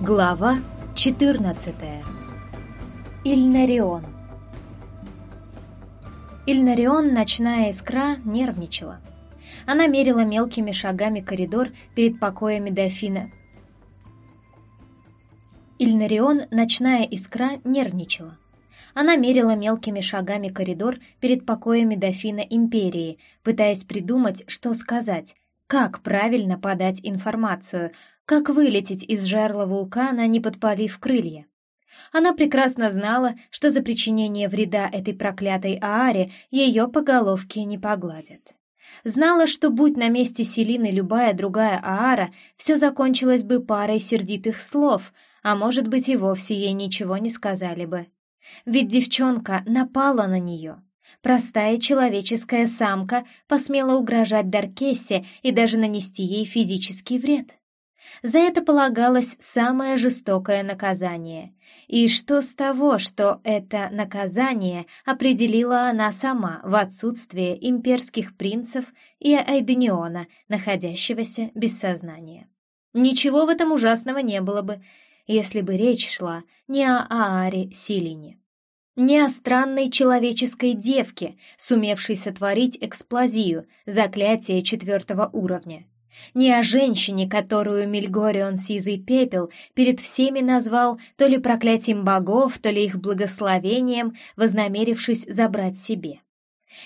Глава 14. Ильнарион. Ильнарион, ночная искра, нервничала. Она мерила мелкими шагами коридор перед покоями дофина. Ильнарион, ночная искра, нервничала. Она мерила мелкими шагами коридор перед покоями дофина Империи, пытаясь придумать, что сказать, как правильно подать информацию, как вылететь из жерла вулкана, не подпалив крылья. Она прекрасно знала, что за причинение вреда этой проклятой Ааре ее по головке не погладят. Знала, что будь на месте Селины любая другая Аара, все закончилось бы парой сердитых слов, а может быть и вовсе ей ничего не сказали бы. Ведь девчонка напала на нее. Простая человеческая самка посмела угрожать Даркессе и даже нанести ей физический вред. За это полагалось самое жестокое наказание. И что с того, что это наказание определила она сама в отсутствие имперских принцев и Айдениона, находящегося без сознания? Ничего в этом ужасного не было бы, если бы речь шла не о Ааре Силине. Не о странной человеческой девке, сумевшей сотворить эксплозию, заклятие четвертого уровня. Не о женщине, которую Мильгорион Сизый Пепел перед всеми назвал то ли проклятием богов, то ли их благословением, вознамерившись забрать себе.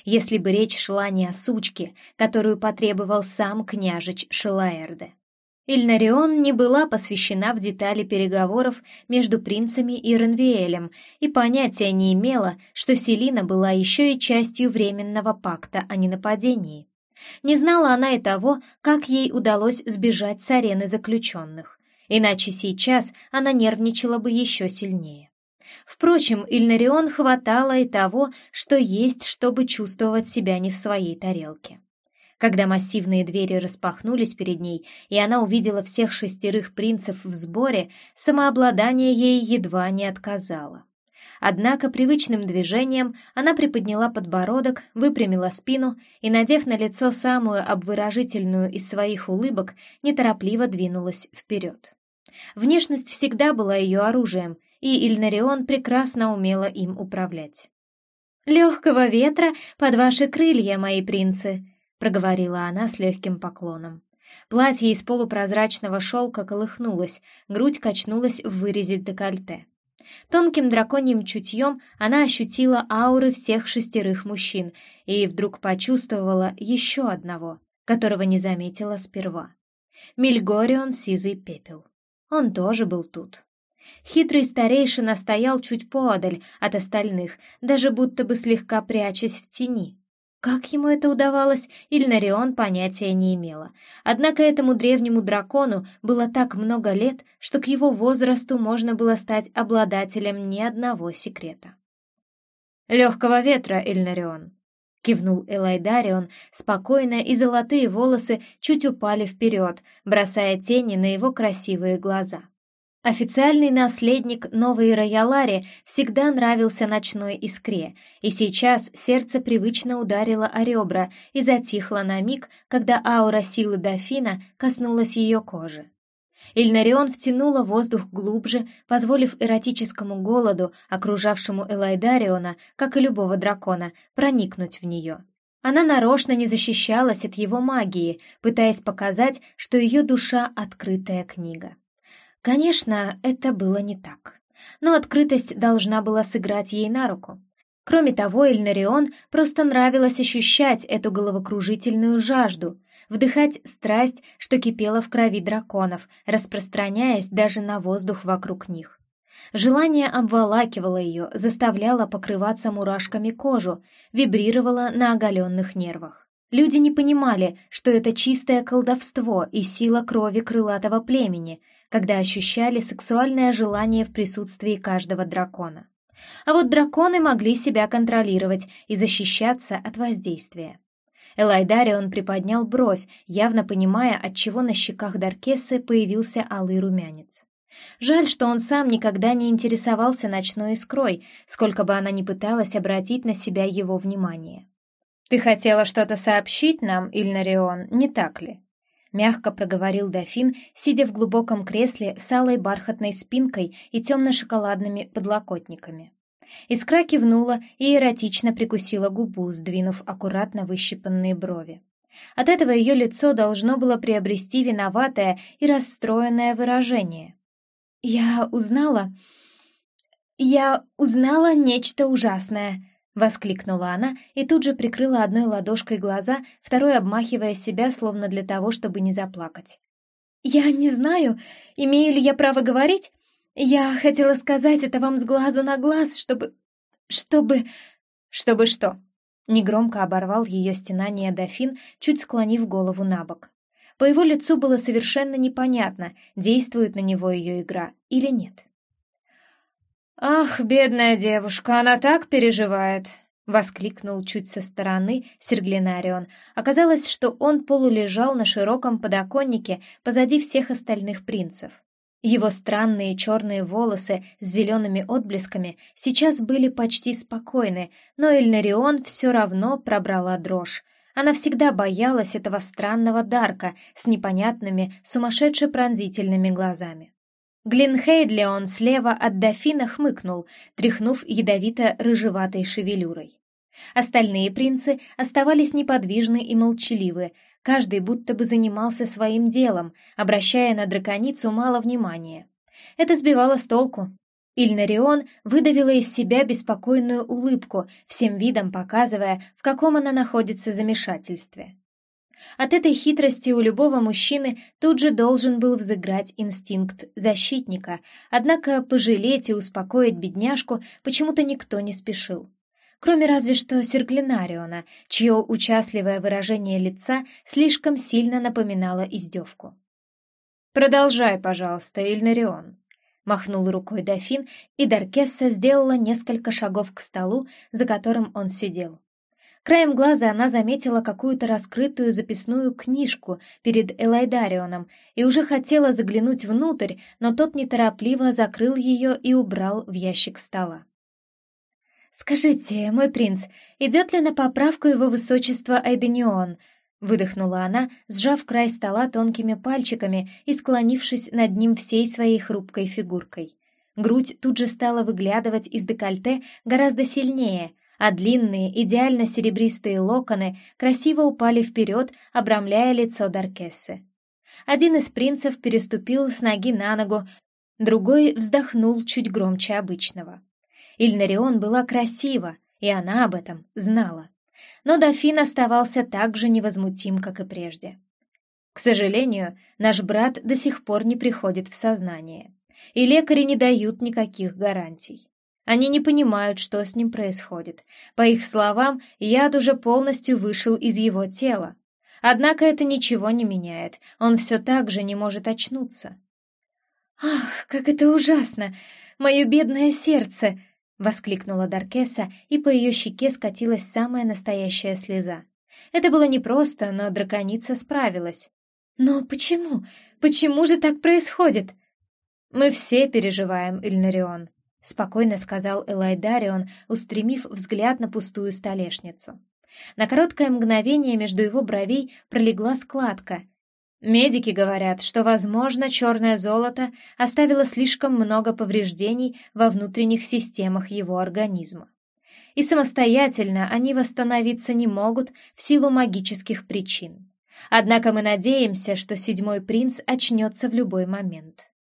Если бы речь шла не о сучке, которую потребовал сам княжич Шелаэрде. Ильнарион не была посвящена в детали переговоров между принцами и Ренвиэлем и понятия не имела, что Селина была еще и частью временного пакта о ненападении. Не знала она и того, как ей удалось сбежать с арены заключенных, иначе сейчас она нервничала бы еще сильнее. Впрочем, Ильнарион хватало и того, что есть, чтобы чувствовать себя не в своей тарелке. Когда массивные двери распахнулись перед ней, и она увидела всех шестерых принцев в сборе, самообладание ей едва не отказало. Однако привычным движением она приподняла подбородок, выпрямила спину и, надев на лицо самую обворожительную из своих улыбок, неторопливо двинулась вперед. Внешность всегда была ее оружием, и Ильнарион прекрасно умела им управлять. «Легкого ветра под ваши крылья, мои принцы!» — проговорила она с легким поклоном. Платье из полупрозрачного шелка колыхнулось, грудь качнулась в вырезе декольте. Тонким драконьим чутьем она ощутила ауры всех шестерых мужчин и вдруг почувствовала еще одного, которого не заметила сперва. Мильгорион Сизый Пепел. Он тоже был тут. Хитрый старейшина стоял чуть поодаль от остальных, даже будто бы слегка прячась в тени. Как ему это удавалось, Ильнарион понятия не имела. Однако этому древнему дракону было так много лет, что к его возрасту можно было стать обладателем ни одного секрета. «Легкого ветра, Ильнарион!» — кивнул Элайдарион спокойно, и золотые волосы чуть упали вперед, бросая тени на его красивые глаза. Официальный наследник новой Роялари всегда нравился ночной искре, и сейчас сердце привычно ударило о ребра и затихло на миг, когда аура силы дофина коснулась ее кожи. Ильнарион втянула воздух глубже, позволив эротическому голоду, окружавшему Элайдариона, как и любого дракона, проникнуть в нее. Она нарочно не защищалась от его магии, пытаясь показать, что ее душа — открытая книга. Конечно, это было не так. Но открытость должна была сыграть ей на руку. Кроме того, Ильнарион просто нравилось ощущать эту головокружительную жажду, вдыхать страсть, что кипела в крови драконов, распространяясь даже на воздух вокруг них. Желание обволакивало ее, заставляло покрываться мурашками кожу, вибрировало на оголенных нервах. Люди не понимали, что это чистое колдовство и сила крови крылатого племени — когда ощущали сексуальное желание в присутствии каждого дракона. А вот драконы могли себя контролировать и защищаться от воздействия. Элайдарион приподнял бровь, явно понимая, от чего на щеках Даркессы появился алый румянец. Жаль, что он сам никогда не интересовался ночной искрой, сколько бы она ни пыталась обратить на себя его внимание. «Ты хотела что-то сообщить нам, Ильнарион, не так ли?» Мягко проговорил дофин, сидя в глубоком кресле с алой бархатной спинкой и темно-шоколадными подлокотниками. Искра кивнула и эротично прикусила губу, сдвинув аккуратно выщипанные брови. От этого ее лицо должно было приобрести виноватое и расстроенное выражение. «Я узнала... Я узнала нечто ужасное», — воскликнула она и тут же прикрыла одной ладошкой глаза, второй обмахивая себя, словно для того, чтобы не заплакать. «Я не знаю, имею ли я право говорить? Я хотела сказать это вам с глазу на глаз, чтобы... чтобы... чтобы что?» Негромко оборвал ее стенание дофин, чуть склонив голову на бок. По его лицу было совершенно непонятно, действует на него ее игра или нет. «Ах, бедная девушка, она так переживает!» — воскликнул чуть со стороны Серглинарион. Оказалось, что он полулежал на широком подоконнике позади всех остальных принцев. Его странные черные волосы с зелеными отблесками сейчас были почти спокойны, но Эльнарион все равно пробрала дрожь. Она всегда боялась этого странного Дарка с непонятными, сумасшедше пронзительными глазами. Глинхейдлеон слева от дофина хмыкнул, тряхнув ядовито-рыжеватой шевелюрой. Остальные принцы оставались неподвижны и молчаливы, каждый будто бы занимался своим делом, обращая на драконицу мало внимания. Это сбивало с толку. Ильнарион выдавила из себя беспокойную улыбку, всем видом показывая, в каком она находится замешательстве. От этой хитрости у любого мужчины тут же должен был взыграть инстинкт защитника, однако пожалеть и успокоить бедняжку почему-то никто не спешил. Кроме разве что Серглинариона, чье участливое выражение лица слишком сильно напоминало издевку. «Продолжай, пожалуйста, Ильнарион», — махнул рукой дофин, и Даркесса сделала несколько шагов к столу, за которым он сидел. Краем глаза она заметила какую-то раскрытую записную книжку перед Элайдарионом и уже хотела заглянуть внутрь, но тот неторопливо закрыл ее и убрал в ящик стола. «Скажите, мой принц, идет ли на поправку его высочества Айденион?» выдохнула она, сжав край стола тонкими пальчиками и склонившись над ним всей своей хрупкой фигуркой. Грудь тут же стала выглядывать из декольте гораздо сильнее — а длинные, идеально серебристые локоны красиво упали вперед, обрамляя лицо Даркессы. Один из принцев переступил с ноги на ногу, другой вздохнул чуть громче обычного. Ильнарион была красива, и она об этом знала. Но дофин оставался так же невозмутим, как и прежде. К сожалению, наш брат до сих пор не приходит в сознание, и лекари не дают никаких гарантий. Они не понимают, что с ним происходит. По их словам, яд уже полностью вышел из его тела. Однако это ничего не меняет, он все так же не может очнуться. «Ах, как это ужасно! Мое бедное сердце!» — воскликнула Даркеса, и по ее щеке скатилась самая настоящая слеза. Это было непросто, но драконица справилась. «Но почему? Почему же так происходит?» «Мы все переживаем, Ильнарион», — спокойно сказал Элайдарион, устремив взгляд на пустую столешницу. На короткое мгновение между его бровей пролегла складка. Медики говорят, что, возможно, черное золото оставило слишком много повреждений во внутренних системах его организма. И самостоятельно они восстановиться не могут в силу магических причин. Однако мы надеемся, что седьмой принц очнется в любой момент.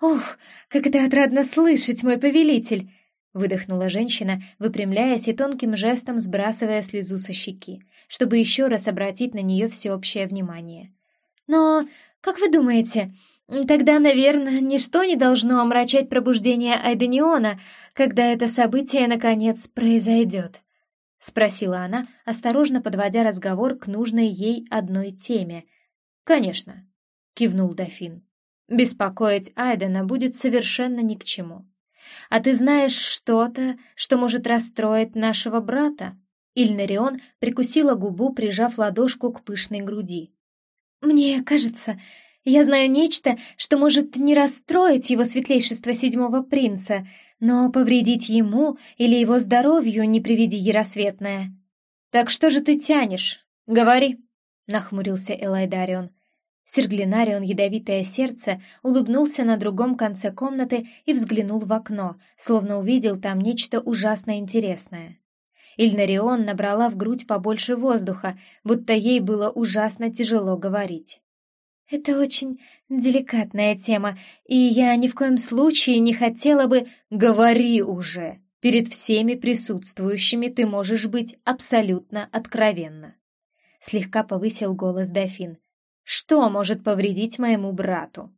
«Ох, как это отрадно слышать, мой повелитель!» выдохнула женщина, выпрямляясь и тонким жестом сбрасывая слезу со щеки, чтобы еще раз обратить на нее всеобщее внимание. «Но, как вы думаете, тогда, наверное, ничто не должно омрачать пробуждение Айдениона, когда это событие, наконец, произойдет?» — спросила она, осторожно подводя разговор к нужной ей одной теме. «Конечно», — кивнул дофин. Беспокоить Айдена будет совершенно ни к чему. А ты знаешь что-то, что может расстроить нашего брата?» Ильнарион прикусила губу, прижав ладошку к пышной груди. «Мне кажется, я знаю нечто, что может не расстроить его светлейшество седьмого принца, но повредить ему или его здоровью не приведи яросветное». «Так что же ты тянешь? Говори», — нахмурился Элайдарион. Серглинарион Ядовитое Сердце улыбнулся на другом конце комнаты и взглянул в окно, словно увидел там нечто ужасно интересное. Ильнарион набрала в грудь побольше воздуха, будто ей было ужасно тяжело говорить. «Это очень деликатная тема, и я ни в коем случае не хотела бы...» «Говори уже! Перед всеми присутствующими ты можешь быть абсолютно откровенна!» Слегка повысил голос дофин. «Что может повредить моему брату?»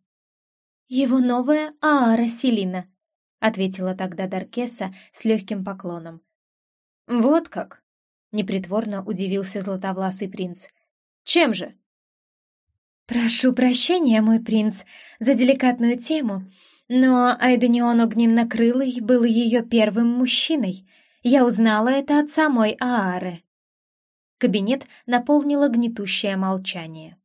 «Его новая Аара Селина», — ответила тогда Даркеса с легким поклоном. «Вот как?» — непритворно удивился златовласый принц. «Чем же?» «Прошу прощения, мой принц, за деликатную тему, но Айденион Огненнокрылый был ее первым мужчиной. Я узнала это от самой Аары». Кабинет наполнило гнетущее молчание.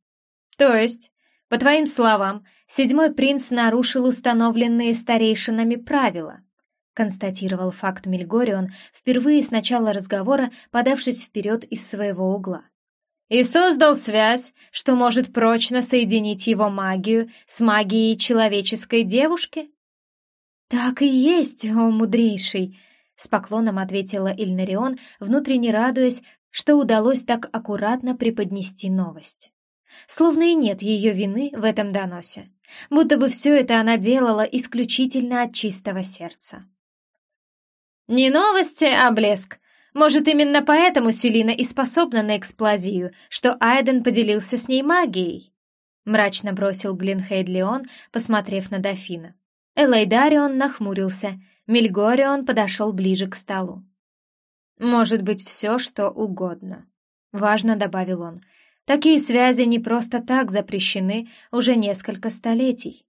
«То есть, по твоим словам, седьмой принц нарушил установленные старейшинами правила?» констатировал факт Мельгорион, впервые с начала разговора подавшись вперед из своего угла. И создал связь, что может прочно соединить его магию с магией человеческой девушки? «Так и есть, о мудрейший!» — с поклоном ответила Ильнарион, внутренне радуясь, что удалось так аккуратно преподнести новость. Словно и нет ее вины в этом доносе, будто бы все это она делала исключительно от чистого сердца. «Не новости, а блеск. Может, именно поэтому Селина и способна на эксплозию, что Айден поделился с ней магией?» Мрачно бросил Глинхейд Леон, посмотрев на дофина. Элайдарион нахмурился, Мельгорион подошел ближе к столу. «Может быть, все, что угодно», — важно добавил он. «Такие связи не просто так запрещены уже несколько столетий».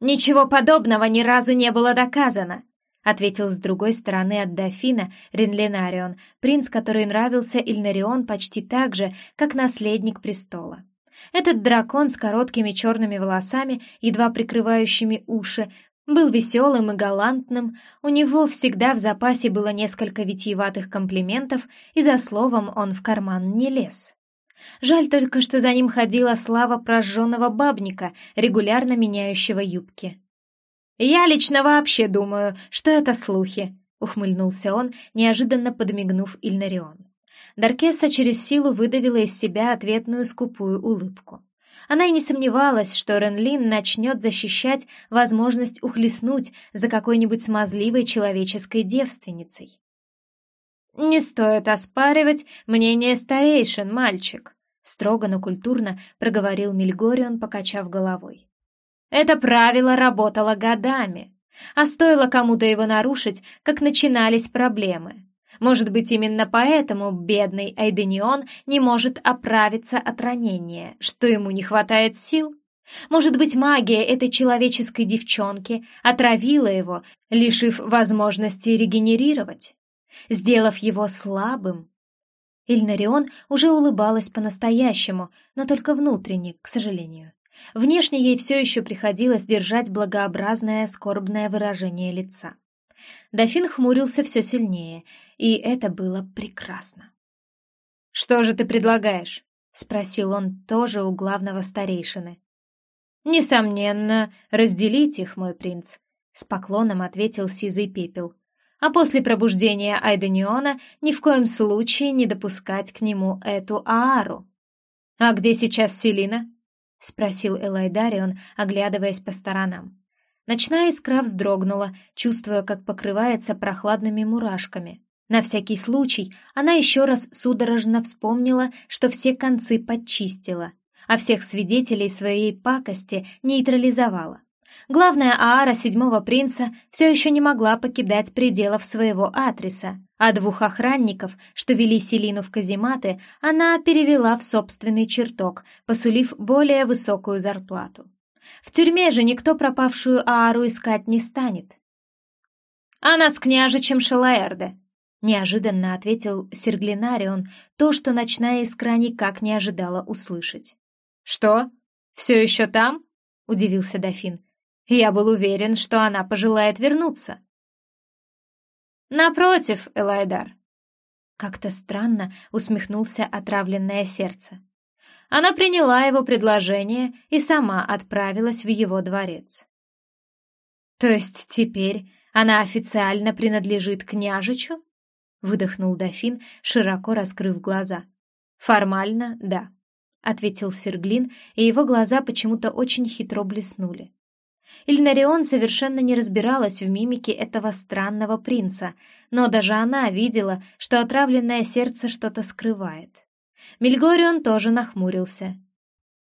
«Ничего подобного ни разу не было доказано», ответил с другой стороны от дофина Ренленарион, принц, который нравился Ильнарион почти так же, как наследник престола. Этот дракон с короткими черными волосами, едва прикрывающими уши, был веселым и галантным, у него всегда в запасе было несколько витиеватых комплиментов, и за словом он в карман не лез. Жаль только, что за ним ходила слава прожженного бабника, регулярно меняющего юбки. «Я лично вообще думаю, что это слухи», — ухмыльнулся он, неожиданно подмигнув Ильнарион. Даркеса через силу выдавила из себя ответную скупую улыбку. Она и не сомневалась, что Ренлин начнет защищать возможность ухлестнуть за какой-нибудь смазливой человеческой девственницей. «Не стоит оспаривать мнение старейшин, мальчик», — строго, но культурно проговорил Мильгорион, покачав головой. Это правило работало годами, а стоило кому-то его нарушить, как начинались проблемы. Может быть, именно поэтому бедный Айденион не может оправиться от ранения, что ему не хватает сил? Может быть, магия этой человеческой девчонки отравила его, лишив возможности регенерировать, сделав его слабым? Ильнарион уже улыбалась по-настоящему, но только внутренне, к сожалению. Внешне ей все еще приходилось держать благообразное скорбное выражение лица. Дофин хмурился все сильнее, и это было прекрасно. «Что же ты предлагаешь?» — спросил он тоже у главного старейшины. «Несомненно, разделить их, мой принц», — с поклоном ответил Сизый Пепел. «А после пробуждения Айданиона ни в коем случае не допускать к нему эту Аару». «А где сейчас Селина?» — спросил Элайдарион, оглядываясь по сторонам. Ночная искра вздрогнула, чувствуя, как покрывается прохладными мурашками. На всякий случай она еще раз судорожно вспомнила, что все концы подчистила, а всех свидетелей своей пакости нейтрализовала. Главная Аара седьмого принца все еще не могла покидать пределов своего адреса, а двух охранников, что вели Селину в казематы, она перевела в собственный чертог, посулив более высокую зарплату. В тюрьме же никто пропавшую Аару искать не станет. «Она с княжичем Шелаэрде», — неожиданно ответил Серглинарион то, что ночная искра никак не ожидала услышать. «Что? Все еще там?» — удивился дофин. «Я был уверен, что она пожелает вернуться». «Напротив, Элайдар». Как-то странно усмехнулся отравленное сердце. она приняла его предложение и сама отправилась в его дворец. «То есть теперь она официально принадлежит княжичу?» — выдохнул дофин, широко раскрыв глаза. «Формально, да», — ответил Серглин, и его глаза почему-то очень хитро блеснули. Ильнарион совершенно не разбиралась в мимике этого странного принца, но даже она видела, что отравленное сердце что-то скрывает. Мельгорион тоже нахмурился.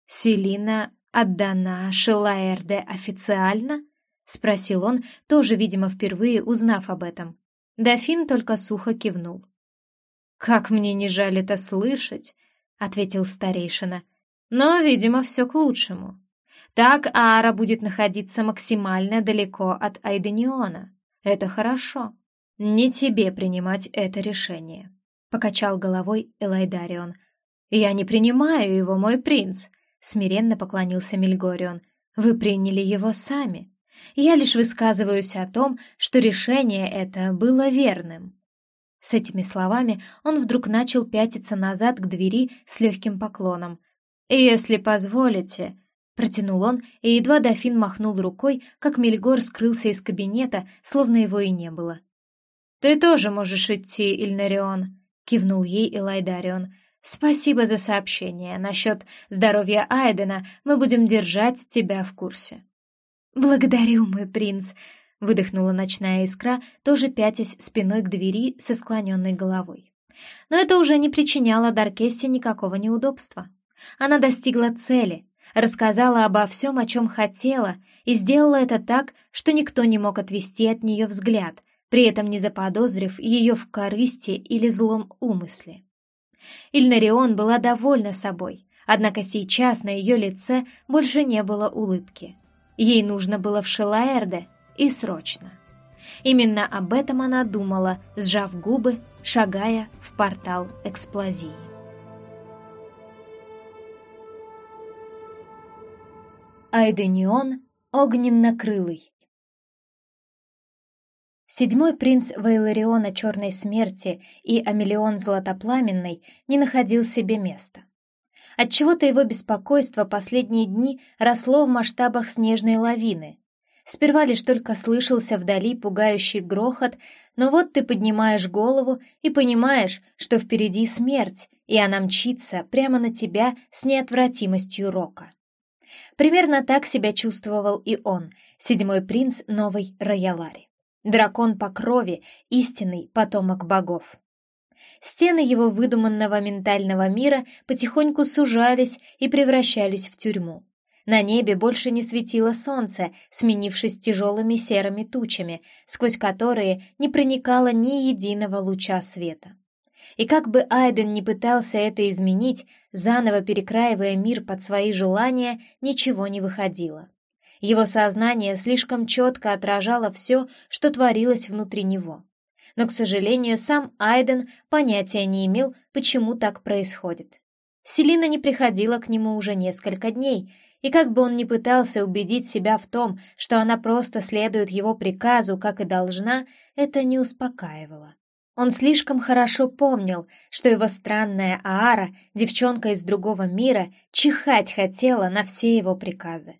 «Селина отдана Шелаэрде официально?» — спросил он, тоже, видимо, впервые узнав об этом. Дофин только сухо кивнул. «Как мне не жаль это слышать», — ответил старейшина. «Но, видимо, все к лучшему. Так Ара будет находиться максимально далеко от Айдениона. Это хорошо. Не тебе принимать это решение», — покачал головой Элайдарион. «Я не принимаю его, мой принц», — смиренно поклонился Мельгорион. «Вы приняли его сами». Я лишь высказываюсь о том, что решение это было верным». С этими словами он вдруг начал пятиться назад к двери с легким поклоном. «Если позволите», — протянул он, и едва дофин махнул рукой, как Мельгор скрылся из кабинета, словно его и не было. «Ты тоже можешь идти, Ильнарион», — кивнул ей Элайдарион. «Спасибо за сообщение. Насчет здоровья Айдена мы будем держать тебя в курсе». «Благодарю, мой принц!» — выдохнула ночная искра, тоже пятясь спиной к двери со склоненной головой. Но это уже не причиняло Даркессе никакого неудобства. Она достигла цели, рассказала обо всем, о чем хотела, и сделала это так, что никто не мог отвести от нее взгляд, при этом не заподозрив ее в корысти или злом умысле. Ильнарион была довольна собой, однако сейчас на ее лице больше не было улыбки. Ей нужно было в Шелаэрде и срочно. Именно об этом она думала, сжав губы, шагая в портал эксплозии. Айденион огненно-крылый Седьмой принц Вейлариона Черной Смерти и Амелион Златопламенный не находил себе места. Отчего-то его беспокойство последние дни росло в масштабах снежной лавины. Сперва лишь только слышался вдали пугающий грохот, но вот ты поднимаешь голову и понимаешь, что впереди смерть, и она мчится прямо на тебя с неотвратимостью рока. Примерно так себя чувствовал и он, седьмой принц новой Роялари. Дракон по крови, истинный потомок богов. Стены его выдуманного ментального мира потихоньку сужались и превращались в тюрьму. На небе больше не светило солнце, сменившись тяжелыми серыми тучами, сквозь которые не проникало ни единого луча света. И как бы Айден не пытался это изменить, заново перекраивая мир под свои желания, ничего не выходило. Его сознание слишком четко отражало все, что творилось внутри него но, к сожалению, сам Айден понятия не имел, почему так происходит. Селина не приходила к нему уже несколько дней, и как бы он ни пытался убедить себя в том, что она просто следует его приказу, как и должна, это не успокаивало. Он слишком хорошо помнил, что его странная Аара, девчонка из другого мира, чихать хотела на все его приказы.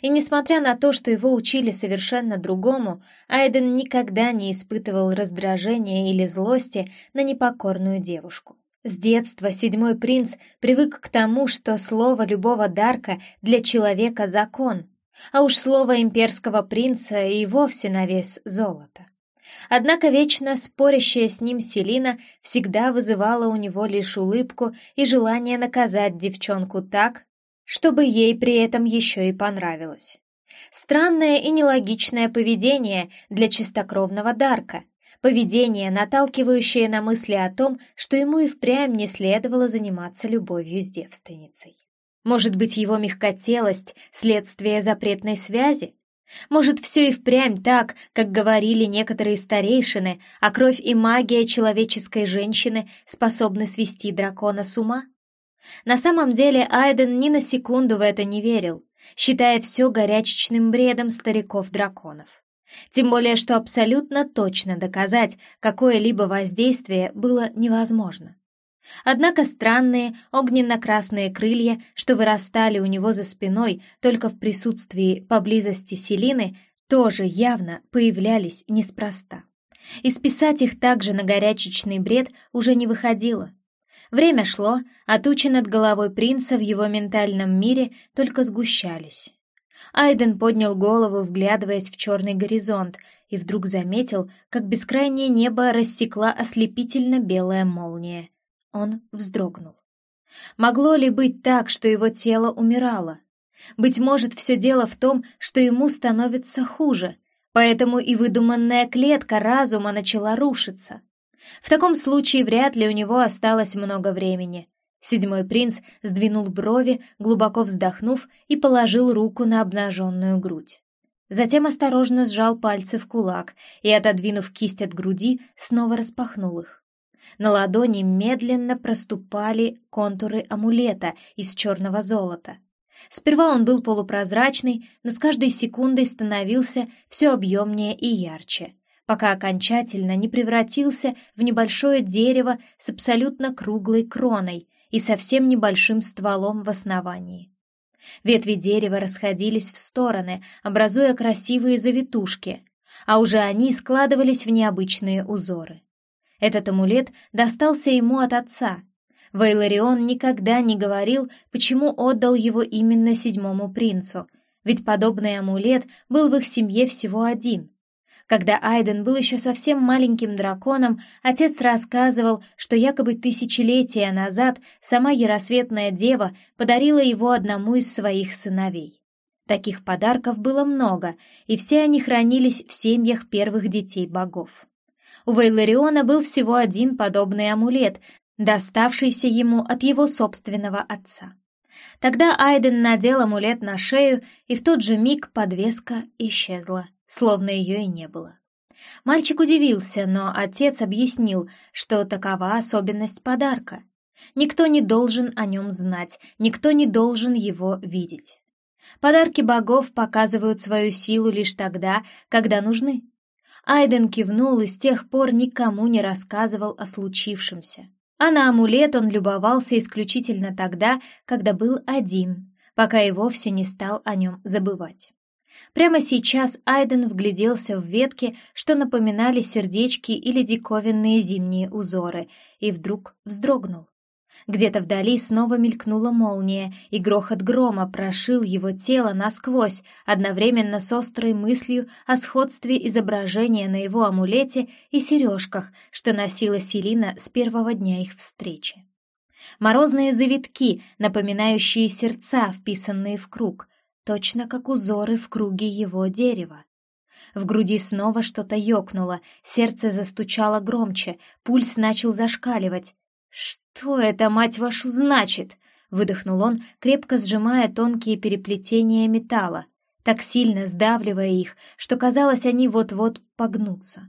И несмотря на то, что его учили совершенно другому, Айден никогда не испытывал раздражения или злости на непокорную девушку. С детства седьмой принц привык к тому, что слово любого Дарка для человека — закон, а уж слово имперского принца и вовсе на вес золота. Однако вечно спорящая с ним Селина всегда вызывала у него лишь улыбку и желание наказать девчонку так, чтобы ей при этом еще и понравилось. Странное и нелогичное поведение для чистокровного Дарка, поведение, наталкивающее на мысли о том, что ему и впрямь не следовало заниматься любовью с девственницей. Может быть, его мягкотелость — следствие запретной связи? Может, все и впрямь так, как говорили некоторые старейшины, а кровь и магия человеческой женщины способны свести дракона с ума? На самом деле Айден ни на секунду в это не верил, считая все горячечным бредом стариков-драконов. Тем более, что абсолютно точно доказать какое-либо воздействие было невозможно. Однако странные огненно-красные крылья, что вырастали у него за спиной только в присутствии поблизости Селины, тоже явно появлялись неспроста. И списать их также на горячечный бред уже не выходило. Время шло, а тучи над головой принца в его ментальном мире только сгущались. Айден поднял голову, вглядываясь в черный горизонт, и вдруг заметил, как бескрайнее небо рассекла ослепительно белая молния. Он вздрогнул. Могло ли быть так, что его тело умирало? Быть может, все дело в том, что ему становится хуже, поэтому и выдуманная клетка разума начала рушиться. В таком случае вряд ли у него осталось много времени. Седьмой принц сдвинул брови, глубоко вздохнув, и положил руку на обнаженную грудь. Затем осторожно сжал пальцы в кулак и, отодвинув кисть от груди, снова распахнул их. На ладони медленно проступали контуры амулета из черного золота. Сперва он был полупрозрачный, но с каждой секундой становился все объемнее и ярче, пока окончательно не превратился в небольшое дерево с абсолютно круглой кроной и совсем небольшим стволом в основании. Ветви дерева расходились в стороны, образуя красивые завитушки, а уже они складывались в необычные узоры. Этот амулет достался ему от отца, Вейларион никогда не говорил, почему отдал его именно седьмому принцу, ведь подобный амулет был в их семье всего один. Когда Айден был еще совсем маленьким драконом, отец рассказывал, что якобы тысячелетия назад сама Яросветная Дева подарила его одному из своих сыновей. Таких подарков было много, и все они хранились в семьях первых детей богов. У Вейлариона был всего один подобный амулет, доставшийся ему от его собственного отца. Тогда Айден надел амулет на шею, и в тот же миг подвеска исчезла, словно ее и не было. Мальчик удивился, но отец объяснил, что такова особенность подарка. Никто не должен о нем знать, никто не должен его видеть. Подарки богов показывают свою силу лишь тогда, когда нужны. Айден кивнул и с тех пор никому не рассказывал о случившемся а на амулет он любовался исключительно тогда, когда был один, пока и вовсе не стал о нем забывать. Прямо сейчас Айден вгляделся в ветки, что напоминали сердечки или диковинные зимние узоры, и вдруг вздрогнул. Где-то вдали снова мелькнула молния, и грохот грома прошил его тело насквозь, одновременно с острой мыслью о сходстве изображения на его амулете и сережках, что носила Селина с первого дня их встречи. Морозные завитки, напоминающие сердца, вписанные в круг, точно как узоры в круге его дерева. В груди снова что-то ёкнуло, сердце застучало громче, пульс начал зашкаливать. «Что это, мать вашу, значит?» — выдохнул он, крепко сжимая тонкие переплетения металла, так сильно сдавливая их, что казалось, они вот-вот погнутся.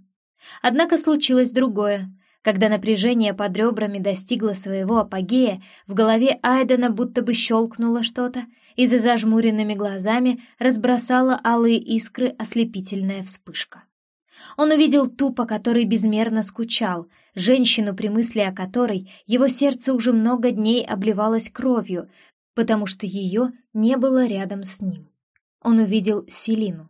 Однако случилось другое. Когда напряжение под ребрами достигло своего апогея, в голове Айдена будто бы щелкнуло что-то, и за зажмуренными глазами разбросала алые искры ослепительная вспышка. Он увидел ту, по которой безмерно скучал, женщину, при мысли о которой его сердце уже много дней обливалось кровью, потому что ее не было рядом с ним. Он увидел Селину.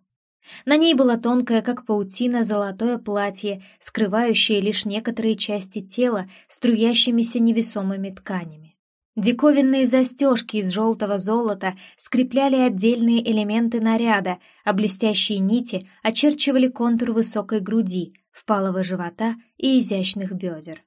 На ней было тонкое, как паутина, золотое платье, скрывающее лишь некоторые части тела струящимися невесомыми тканями. Диковинные застежки из желтого золота скрепляли отдельные элементы наряда, а блестящие нити очерчивали контур высокой груди, впалого живота и изящных бедер.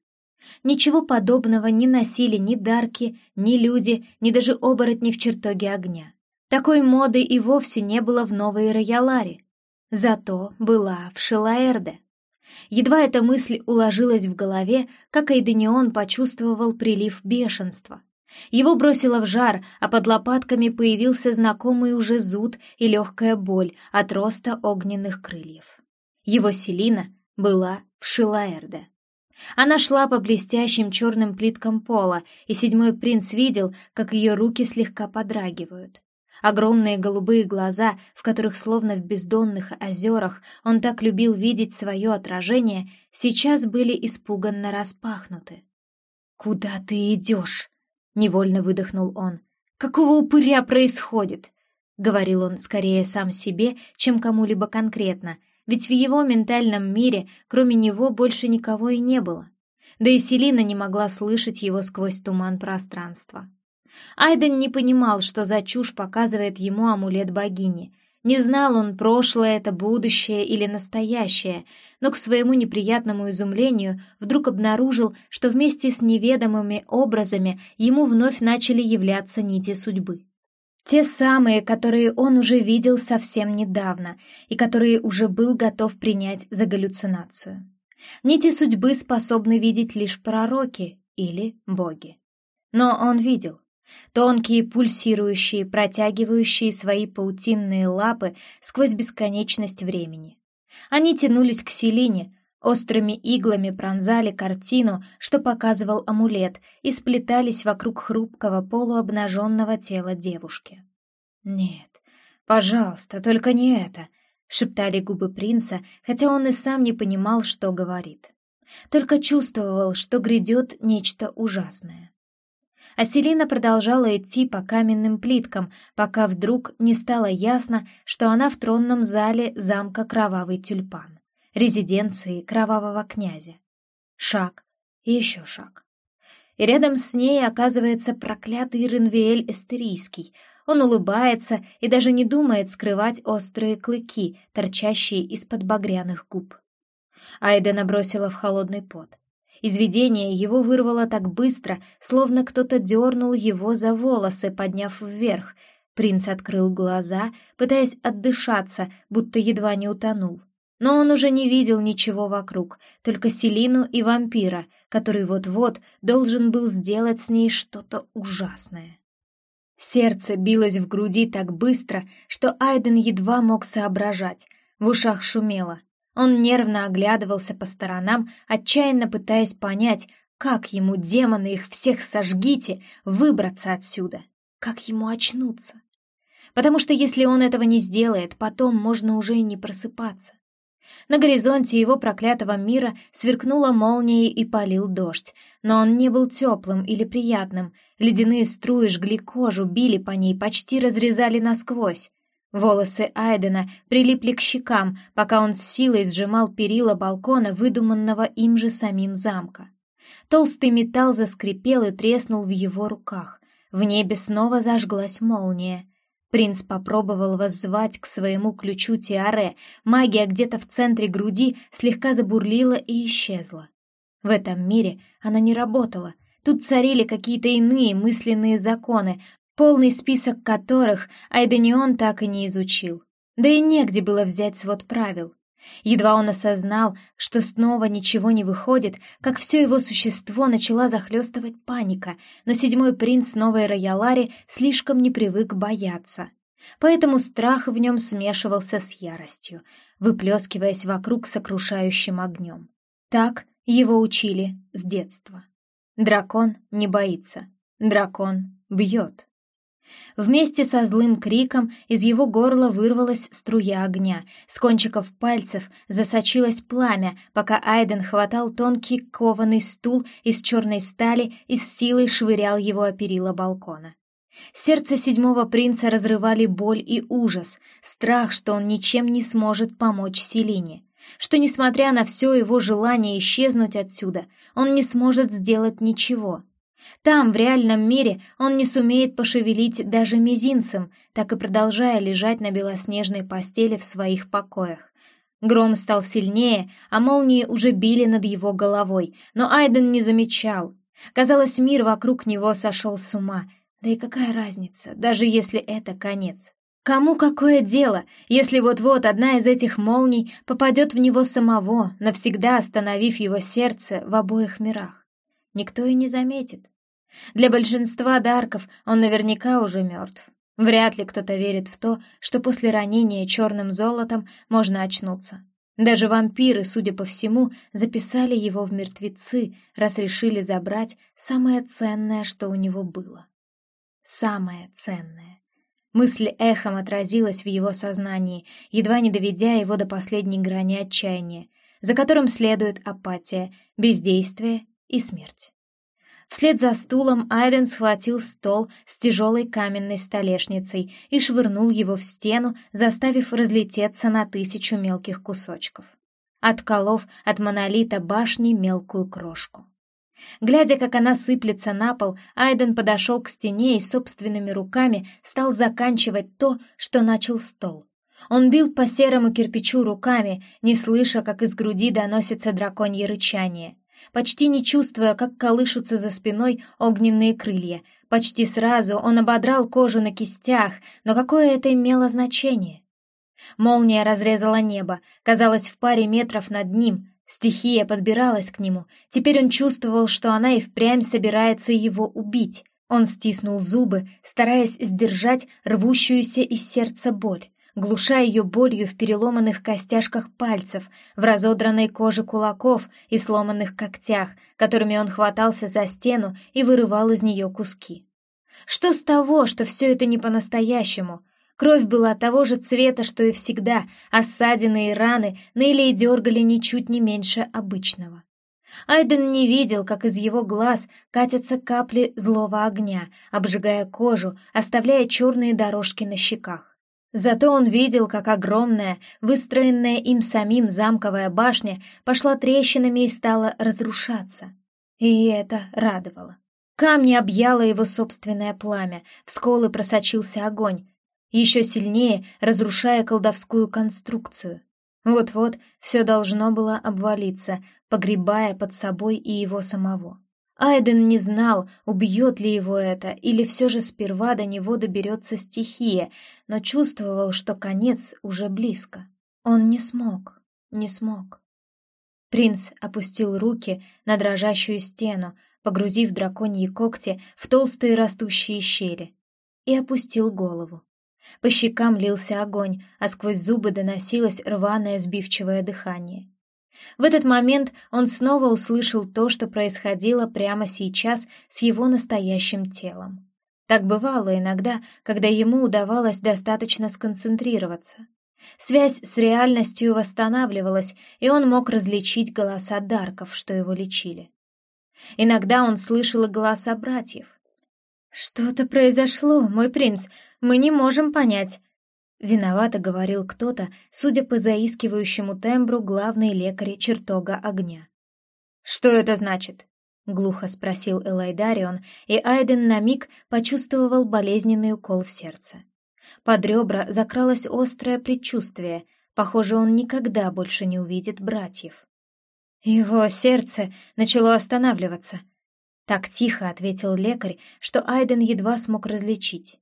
Ничего подобного не носили ни дарки, ни люди, ни даже оборотни в чертоге огня. Такой моды и вовсе не было в Новой Рояларе. Зато была в Шилаэрде. Едва эта мысль уложилась в голове, как Эйденион почувствовал прилив бешенства. Его бросило в жар, а под лопатками появился знакомый уже зуд и легкая боль от роста огненных крыльев. Его Селина была в Шилаэрде. Она шла по блестящим черным плиткам пола, и седьмой принц видел, как ее руки слегка подрагивают. Огромные голубые глаза, в которых словно в бездонных озерах он так любил видеть свое отражение, сейчас были испуганно распахнуты. «Куда ты идешь?» — невольно выдохнул он. «Какого упыря происходит?» — говорил он скорее сам себе, чем кому-либо конкретно, ведь в его ментальном мире кроме него больше никого и не было. Да и Селина не могла слышать его сквозь туман пространства. Айден не понимал, что за чушь показывает ему амулет богини. Не знал он, прошлое это будущее или настоящее, но к своему неприятному изумлению вдруг обнаружил, что вместе с неведомыми образами ему вновь начали являться нити судьбы. Те самые, которые он уже видел совсем недавно и которые уже был готов принять за галлюцинацию. Нити судьбы способны видеть лишь пророки или боги. Но он видел. Тонкие, пульсирующие, протягивающие свои паутинные лапы сквозь бесконечность времени. Они тянулись к Селине, острыми иглами пронзали картину, что показывал амулет, и сплетались вокруг хрупкого полуобнаженного тела девушки. «Нет, пожалуйста, только не это», — шептали губы принца, хотя он и сам не понимал, что говорит. Только чувствовал, что грядет нечто ужасное. А Селина продолжала идти по каменным плиткам, пока вдруг не стало ясно, что она в тронном зале замка Кровавый Тюльпан, резиденции Кровавого князя. Шаг и еще шаг. И рядом с ней оказывается проклятый Ренвиэль Эстерийский. Он улыбается и даже не думает скрывать острые клыки, торчащие из-под багряных губ. Айда набросила в холодный пот. Из его вырвало так быстро, словно кто-то дернул его за волосы, подняв вверх. Принц открыл глаза, пытаясь отдышаться, будто едва не утонул. Но он уже не видел ничего вокруг, только Селину и вампира, который вот-вот должен был сделать с ней что-то ужасное. Сердце билось в груди так быстро, что Айден едва мог соображать, в ушах шумело. Он нервно оглядывался по сторонам, отчаянно пытаясь понять, как ему, демоны, их всех сожгите, выбраться отсюда, как ему очнуться. Потому что если он этого не сделает, потом можно уже и не просыпаться. На горизонте его проклятого мира сверкнула молния и полил дождь, но он не был теплым или приятным. Ледяные струи жгли кожу, били по ней, почти разрезали насквозь. Волосы Айдена прилипли к щекам, пока он с силой сжимал перила балкона, выдуманного им же самим замка. Толстый металл заскрипел и треснул в его руках. В небе снова зажглась молния. Принц попробовал воззвать к своему ключу Тиаре. Магия где-то в центре груди слегка забурлила и исчезла. В этом мире она не работала. Тут царили какие-то иные мысленные законы, полный список которых Айденион так и не изучил. Да и негде было взять свод правил. Едва он осознал, что снова ничего не выходит, как все его существо начала захлестывать паника, но седьмой принц Новой Роялари слишком не привык бояться. Поэтому страх в нем смешивался с яростью, выплескиваясь вокруг сокрушающим огнем. Так его учили с детства. Дракон не боится, дракон бьет. Вместе со злым криком из его горла вырвалась струя огня. С кончиков пальцев засочилось пламя, пока Айден хватал тонкий кованый стул из черной стали и с силой швырял его о перила балкона. Сердце седьмого принца разрывали боль и ужас, страх, что он ничем не сможет помочь Селине, что, несмотря на все его желание исчезнуть отсюда, он не сможет сделать ничего — там, в реальном мире, он не сумеет пошевелить даже мизинцем, так и продолжая лежать на белоснежной постели в своих покоях. Гром стал сильнее, а молнии уже били над его головой, но Айден не замечал. Казалось, мир вокруг него сошел с ума. Да и какая разница, даже если это конец? Кому какое дело, если вот-вот одна из этих молний попадет в него самого, навсегда остановив его сердце в обоих мирах? Никто и не заметит. Для большинства дарков он наверняка уже мертв. Вряд ли кто-то верит в то, что после ранения черным золотом можно очнуться. Даже вампиры, судя по всему, записали его в мертвецы, раз решили забрать самое ценное, что у него было. Самое ценное. Мысль эхом отразилась в его сознании, едва не доведя его до последней грани отчаяния, за которым следует апатия, бездействие и смерть. Вслед за стулом Айден схватил стол с тяжелой каменной столешницей и швырнул его в стену, заставив разлететься на тысячу мелких кусочков, отколов от монолита башни мелкую крошку. Глядя, как она сыплется на пол, Айден подошел к стене и собственными руками стал заканчивать то, что начал стол. Он бил по серому кирпичу руками, не слыша, как из груди доносится драконье рычание, почти не чувствуя, как колышутся за спиной огненные крылья. Почти сразу он ободрал кожу на кистях, но какое это имело значение? Молния разрезала небо, казалось, в паре метров над ним. Стихия подбиралась к нему. Теперь он чувствовал, что она и впрямь собирается его убить. Он стиснул зубы, стараясь сдержать рвущуюся из сердца боль глуша ее болью в переломанных костяшках пальцев, в разодранной коже кулаков и сломанных когтях, которыми он хватался за стену и вырывал из нее куски. Что с того, что все это не по-настоящему? Кровь была того же цвета, что и всегда, а ссадины и раны ныли и дергали ничуть не меньше обычного. Айден не видел, как из его глаз катятся капли злого огня, обжигая кожу, оставляя черные дорожки на щеках. Зато он видел, как огромная, выстроенная им самим замковая башня пошла трещинами и стала разрушаться. И это радовало. Камни объяло его собственное пламя, в сколы просочился огонь, еще сильнее разрушая колдовскую конструкцию. Вот-вот все должно было обвалиться, погребая под собой и его самого. Айден не знал, убьет ли его это, или все же сперва до него доберется стихия, но чувствовал, что конец уже близко. Он не смог, не смог. Принц опустил руки на дрожащую стену, погрузив драконьи когти в толстые растущие щели, и опустил голову. По щекам лился огонь, а сквозь зубы доносилось рваное сбивчивое дыхание. В этот момент он снова услышал то, что происходило прямо сейчас с его настоящим телом. Так бывало иногда, когда ему удавалось достаточно сконцентрироваться. Связь с реальностью восстанавливалась, и он мог различить голоса дарков, что его лечили. Иногда он слышал и голоса братьев. «Что-то произошло, мой принц, мы не можем понять», Виновато говорил кто-то, судя по заискивающему тембру главный лекарь чертога огня. «Что это значит?» — глухо спросил Элайдарион, и Айден на миг почувствовал болезненный укол в сердце. Под ребра закралось острое предчувствие, похоже, он никогда больше не увидит братьев. Его сердце начало останавливаться. Так тихо ответил лекарь, что Айден едва смог различить.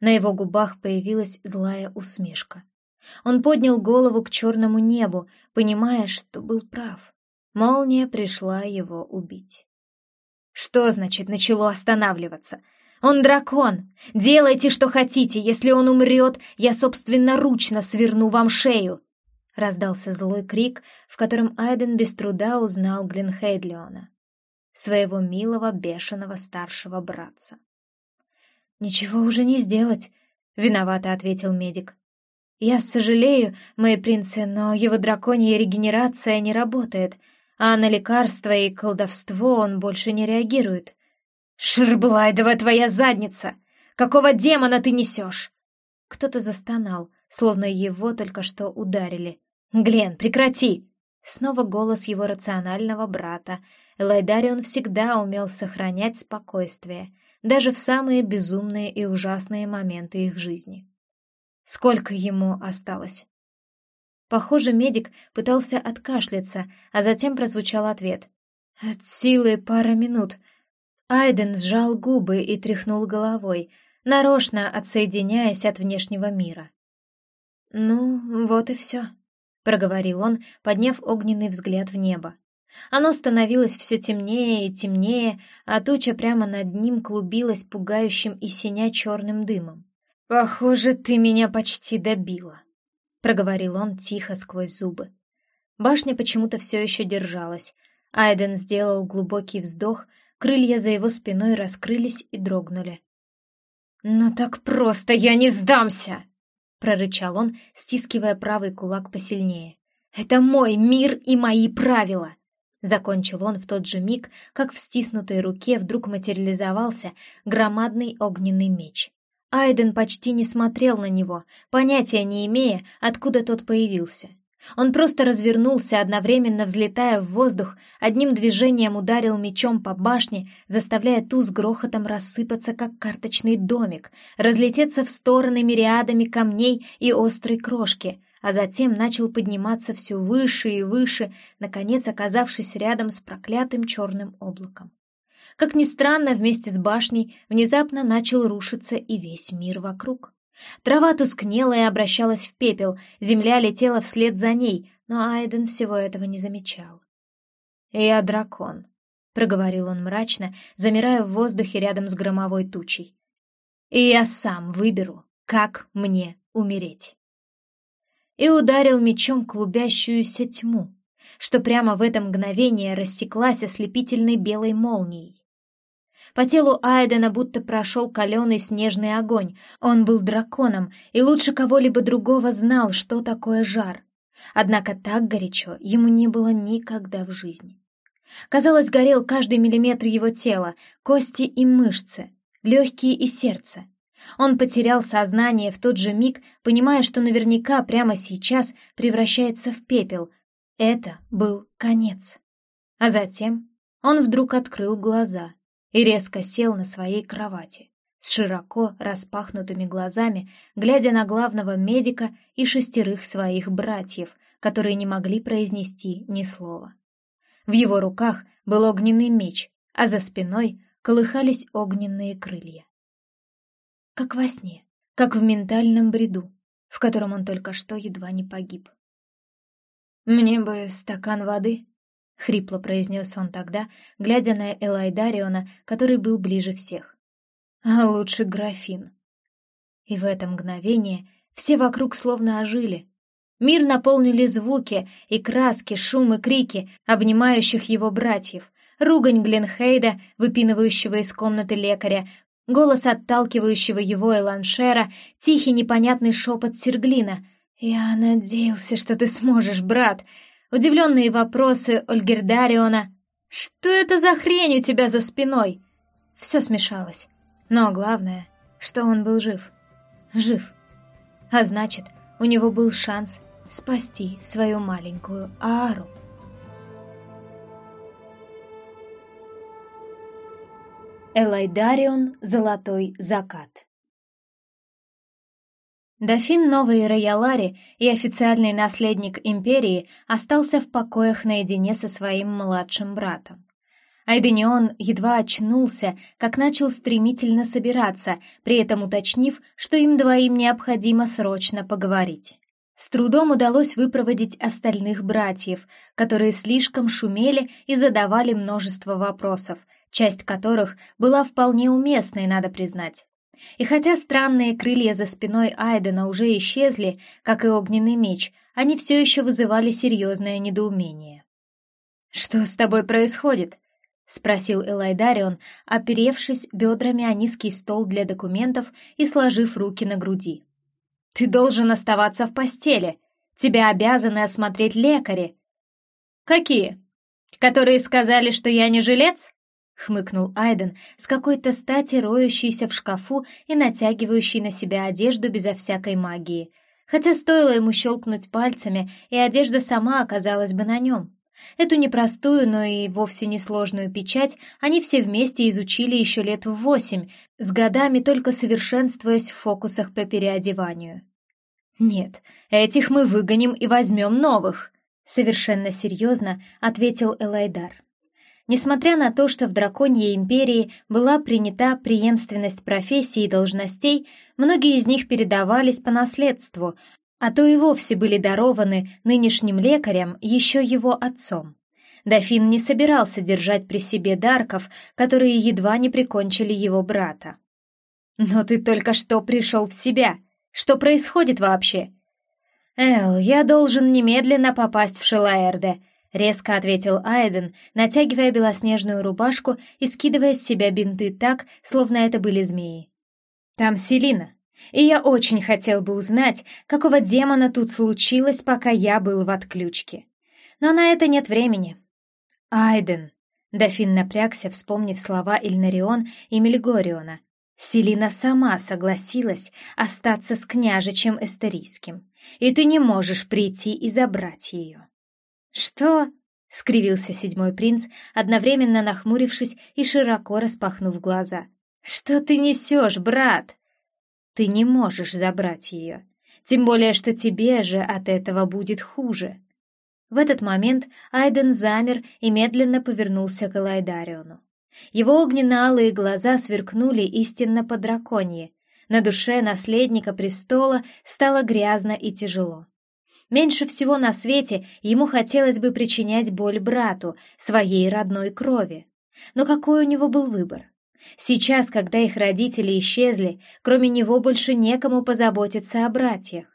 На его губах появилась злая усмешка. Он поднял голову к черному небу, понимая, что был прав. Молния пришла его убить. Что значит начало останавливаться? Он дракон! Делайте, что хотите! Если он умрет, я собственноручно сверну вам шею!» Раздался злой крик, в котором Айден без труда узнал Гленхейдлиона, своего милого бешеного старшего братца. «Ничего уже не сделать», — виновато ответил медик. «Я сожалею, мои принцы, но его драконья регенерация не работает, а на лекарства и колдовство он больше не реагирует». «Шерблайдова твоя задница! Какого демона ты несешь?» Кто-то застонал, словно его только что ударили. «Глен, прекрати!» Снова голос его рационального брата. Элайдарион всегда умел сохранять спокойствие — даже в самые безумные и ужасные моменты их жизни. Сколько ему осталось? Похоже, медик пытался откашляться, а затем прозвучал ответ. «От силы пара минут». Айден сжал губы и тряхнул головой, нарочно отсоединяясь от внешнего мира. «Ну, вот и все», — проговорил он, подняв огненный взгляд в небо. Оно становилось все темнее и темнее, а туча прямо над ним клубилась пугающим и синя черным дымом. «Похоже, ты меня почти добила», — проговорил он тихо сквозь зубы. Башня почему-то все еще держалась. Айден сделал глубокий вздох, крылья за его спиной раскрылись и дрогнули. «Но «Ну так просто я не сдамся!» — прорычал он, стискивая правый кулак посильнее. «Это мой мир и мои правила!» Закончил он в тот же миг, как в стиснутой руке вдруг материализовался громадный огненный меч. Айден почти не смотрел на него, понятия не имея, откуда тот появился. Он просто развернулся, одновременно взлетая в воздух, одним движением ударил мечом по башне, заставляя ту с грохотом рассыпаться, как карточный домик, разлететься в стороны мириадами камней и острой крошки, а затем начал подниматься все выше и выше, наконец оказавшись рядом с проклятым черным облаком. Как ни странно, вместе с башней внезапно начал рушиться и весь мир вокруг. Трава тускнела и обращалась в пепел, земля летела вслед за ней, но Айден всего этого не замечал. «Я дракон», — проговорил он мрачно, замирая в воздухе рядом с громовой тучей. «И я сам выберу, как мне умереть». И ударил мечом клубящуюся тьму, что прямо в это мгновение рассеклась ослепительной белой молнией. По телу Айдена будто прошел каленый снежный огонь. Он был драконом и лучше кого-либо другого знал, что такое жар. Однако так горячо ему не было никогда в жизни. Казалось, горел каждый миллиметр его тела, кости и мышцы, легкие и сердце. Он потерял сознание в тот же миг, понимая, что наверняка прямо сейчас превращается в пепел. Это был конец. А затем он вдруг открыл глаза — и резко сел на своей кровати, с широко распахнутыми глазами, глядя на главного медика и шестерых своих братьев, которые не могли произнести ни слова. В его руках был огненный меч, а за спиной колыхались огненные крылья. Как во сне, как в ментальном бреду, в котором он только что едва не погиб. «Мне бы стакан воды», — хрипло произнес он тогда, глядя на Элайдариона, который был ближе всех. «А лучше графин». И в это мгновение все вокруг словно ожили. Мир наполнили звуки и краски, шум и крики, обнимающих его братьев, ругань Гленхейда, выпинывающего из комнаты лекаря, голос отталкивающего его Эланшера, тихий непонятный шепот Серглина. «Я надеялся, что ты сможешь, брат!» Удивленные вопросы Ольгердариона. «Что это за хрень у тебя за спиной?» Все смешалось. Но главное, что он был жив. Жив. А значит, у него был шанс спасти свою маленькую Аару. Элайдарион «Золотой закат» Дофин Новой Роялари и официальный наследник империи остался в покоях наедине со своим младшим братом. Айденион едва очнулся, как начал стремительно собираться, при этом уточнив, что им двоим необходимо срочно поговорить. С трудом удалось выпроводить остальных братьев, которые слишком шумели и задавали множество вопросов, часть которых была вполне уместной, надо признать. И хотя странные крылья за спиной Айдена уже исчезли, как и огненный меч, они все еще вызывали серьезное недоумение. «Что с тобой происходит?» — спросил Элайдарион, оперевшись бедрами о низкий стол для документов и сложив руки на груди. «Ты должен оставаться в постели. Тебя обязаны осмотреть лекари». «Какие? Которые сказали, что я не жилец?» — хмыкнул Айден, с какой-то стати роющийся в шкафу и натягивающий на себя одежду безо всякой магии. Хотя стоило ему щелкнуть пальцами, и одежда сама оказалась бы на нем. Эту непростую, но и вовсе несложную печать они все вместе изучили еще лет в восемь, с годами только совершенствуясь в фокусах по переодеванию. «Нет, этих мы выгоним и возьмем новых», — совершенно серьезно ответил Элайдар. Несмотря на то, что в Драконьей империи была принята преемственность профессий и должностей, многие из них передавались по наследству, а то и вовсе были дарованы нынешним лекарям еще его отцом. Дофин не собирался держать при себе дарков, которые едва не прикончили его брата. «Но ты только что пришел в себя! Что происходит вообще?» «Эл, я должен немедленно попасть в Шилаэрде», резко ответил Айден, натягивая белоснежную рубашку и скидывая с себя бинты так, словно это были змеи. «Там Селина, и я очень хотел бы узнать, какого демона тут случилось, пока я был в отключке. Но на это нет времени». Айден. Дофин напрягся, вспомнив слова Ильнарион и Мельгориона. Селина сама согласилась остаться с княжичем Эстерийским, и ты не можешь прийти и забрать ее. Что? — скривился седьмой принц, одновременно нахмурившись и широко распахнув глаза. «Что ты несешь, брат?» «Ты не можешь забрать ее, тем более, что тебе же от этого будет хуже». В этот момент Айден замер и медленно повернулся к Элайдариону. Его огненно-алые глаза сверкнули истинно по драконье. На душе наследника престола стало грязно и тяжело. Меньше всего на свете ему хотелось бы причинять боль брату, своей родной крови. Но какой у него был выбор? Сейчас, когда их родители исчезли, кроме него больше некому позаботиться о братьях.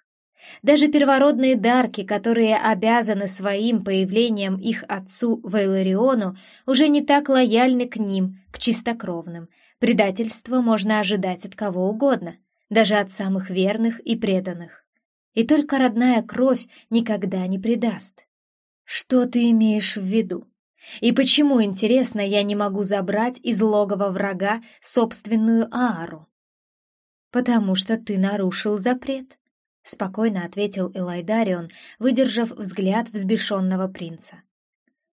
Даже первородные дарки, которые обязаны своим появлением их отцу Вейлариону, уже не так лояльны к ним, к чистокровным. Предательство можно ожидать от кого угодно, даже от самых верных и преданных. И только родная кровь никогда не предаст. Что ты имеешь в виду? И почему, интересно, я не могу забрать из логова врага собственную Аару? Потому что ты нарушил запрет. — спокойно ответил Элайдарион, выдержав взгляд взбешенного принца.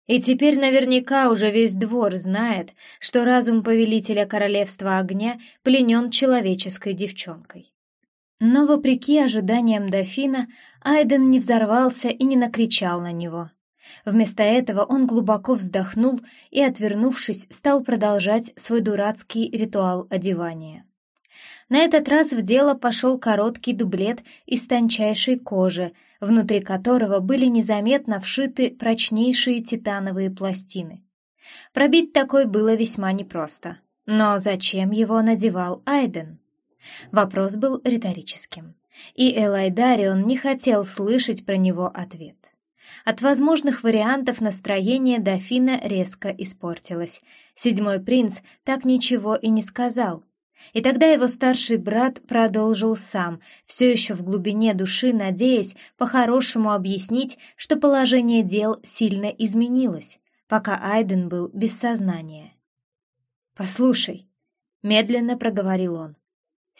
«И теперь наверняка уже весь двор знает, что разум повелителя королевства огня пленен человеческой девчонкой». Но, вопреки ожиданиям дофина, Айден не взорвался и не накричал на него. Вместо этого он глубоко вздохнул и, отвернувшись, стал продолжать свой дурацкий ритуал одевания. На этот раз в дело пошел короткий дублет из тончайшей кожи, внутри которого были незаметно вшиты прочнейшие титановые пластины. Пробить такой было весьма непросто. Но зачем его надевал Айден? Вопрос был риторическим, и Элайдарион не хотел слышать про него ответ. От возможных вариантов настроение дофина резко испортилось. Седьмой принц так ничего и не сказал — и тогда его старший брат продолжил сам, все еще в глубине души надеясь по-хорошему объяснить, что положение дел сильно изменилось, пока Айден был без сознания. «Послушай», — медленно проговорил он, —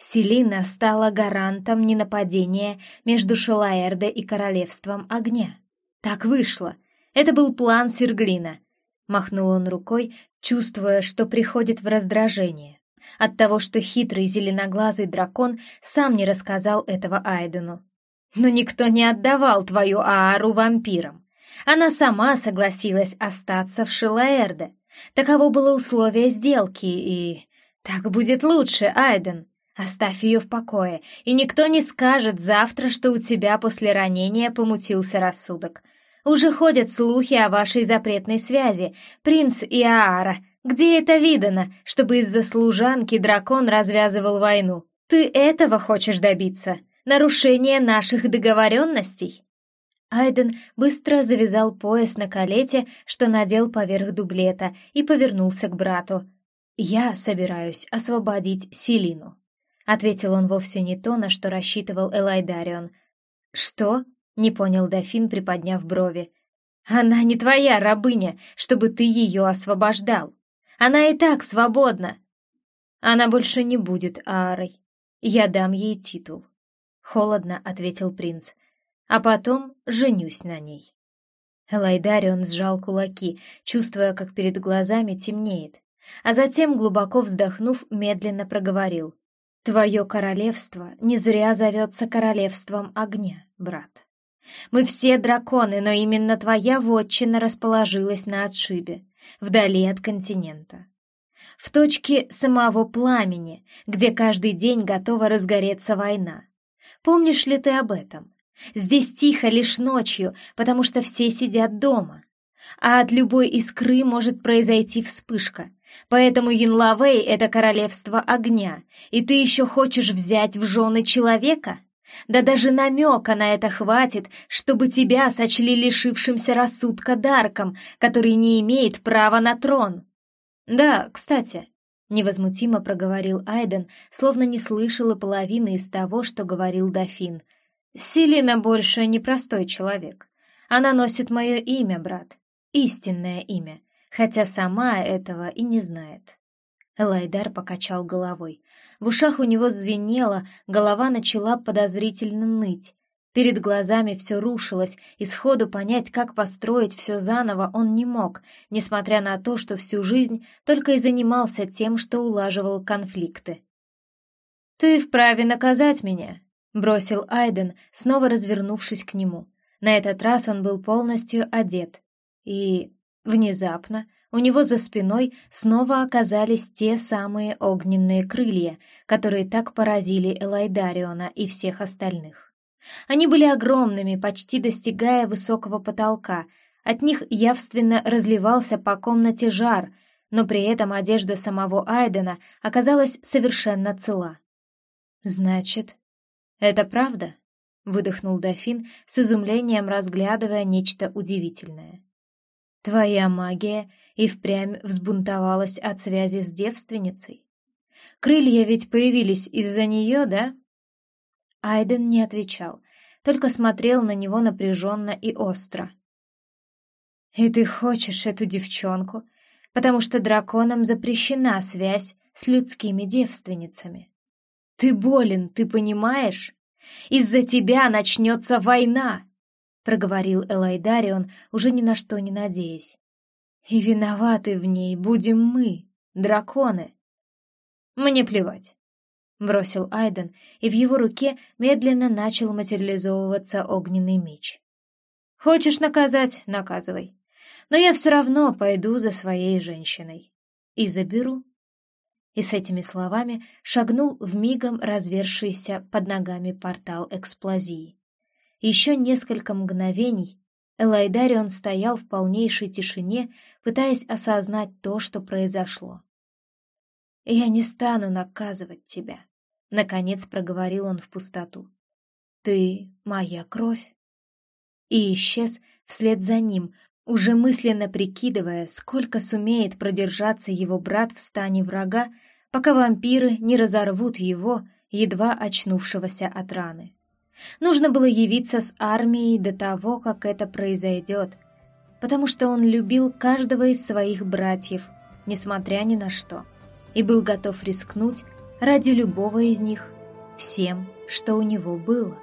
«Селина стала гарантом ненападения между Шелаэрде и Королевством Огня. Так вышло. Это был план Серглина», — махнул он рукой, чувствуя, что приходит в раздражение от того, что хитрый зеленоглазый дракон сам не рассказал этого Айдену. Но никто не отдавал твою Аару вампирам. Она сама согласилась остаться в Шилаэрде. Таково было условие сделки, и... Так будет лучше, Айден. Оставь ее в покое, и никто не скажет завтра, что у тебя после ранения помутился рассудок. Уже ходят слухи о вашей запретной связи, принц и Аара — где это видано, чтобы из-за служанки дракон развязывал войну? Ты этого хочешь добиться? Нарушение наших договоренностей?» Айден быстро завязал пояс на колете, что надел поверх дублета, и повернулся к брату. «Я собираюсь освободить Селину», — ответил он вовсе не то, на что рассчитывал Элайдарион. «Что?» — не понял дофин, приподняв брови. «Она не твоя рабыня, чтобы ты ее освобождал», она и так свободна. Она больше не будет Аарой. Я дам ей титул. Холодно ответил принц. А потом женюсь на ней. Элайдарион сжал кулаки, чувствуя, как перед глазами темнеет, а затем, глубоко вздохнув, медленно проговорил. «Твое королевство не зря зовется королевством огня, брат. Мы все драконы, но именно твоя вотчина расположилась на отшибе вдали от континента. В точке самого пламени, где каждый день готова разгореться война. Помнишь ли ты об этом? Здесь тихо лишь ночью, потому что все сидят дома. А от любой искры может произойти вспышка. Поэтому Янлавей — это королевство огня, и ты еще хочешь взять в жены человека? Да даже намека на это хватит, чтобы тебя сочли лишившимся рассудка Дарком, который не имеет права на трон. Да, кстати, невозмутимо проговорил Айден, словно не слышал половины из того, что говорил дофин. Селина больше не простой человек. Она носит мое имя, брат, истинное имя, хотя сама этого и не знает. Элайдар покачал головой. В ушах у него звенело, голова начала подозрительно ныть. Перед глазами все рушилось, и сходу понять, как построить все заново, он не мог, несмотря на то, что всю жизнь только и занимался тем, что улаживал конфликты. «Ты вправе наказать меня», — бросил Айден, снова развернувшись к нему. На этот раз он был полностью одет. И внезапно у него за спиной снова оказались те самые огненные крылья, которые так поразили Элайдариона и всех остальных. Они были огромными, почти достигая высокого потолка. От них явственно разливался по комнате жар, но при этом одежда самого Айдена оказалась совершенно цела. «Значит, это правда?» — выдохнул дофин с изумлением, разглядывая нечто удивительное. «Твоя магия и впрямь взбунтовалась от связи с девственницей? Крылья ведь появились из-за нее, да?» Айден не отвечал, только смотрел на него напряженно и остро. «И ты хочешь эту девчонку, потому что драконам запрещена связь с людскими девственницами. Ты болен, ты понимаешь? Из-за тебя начнется война!» — проговорил Элайдарион, уже ни на что не надеясь. «И виноваты в ней будем мы, драконы. Мне плевать бросил Айден, и в его руке медленно начал материализовываться огненный меч. Хочешь наказать — наказывай. Но я все равно пойду за своей женщиной. И заберу. И с этими словами шагнул в мигом развершийся под ногами портал эксплозии. Еще несколько мгновений Элайдарион стоял в полнейшей тишине, пытаясь осознать то, что произошло. «Я не стану наказывать тебя», Наконец проговорил он в пустоту. «Ты моя кровь». И исчез вслед за ним, уже мысленно прикидывая, сколько сумеет продержаться его брат в стане врага, пока вампиры не разорвут его, едва очнувшегося от раны. Нужно было явиться с армией до того, как это произойдет, потому что он любил каждого из своих братьев, несмотря ни на что, и был готов рискнуть ради любого из них всем, что у него было.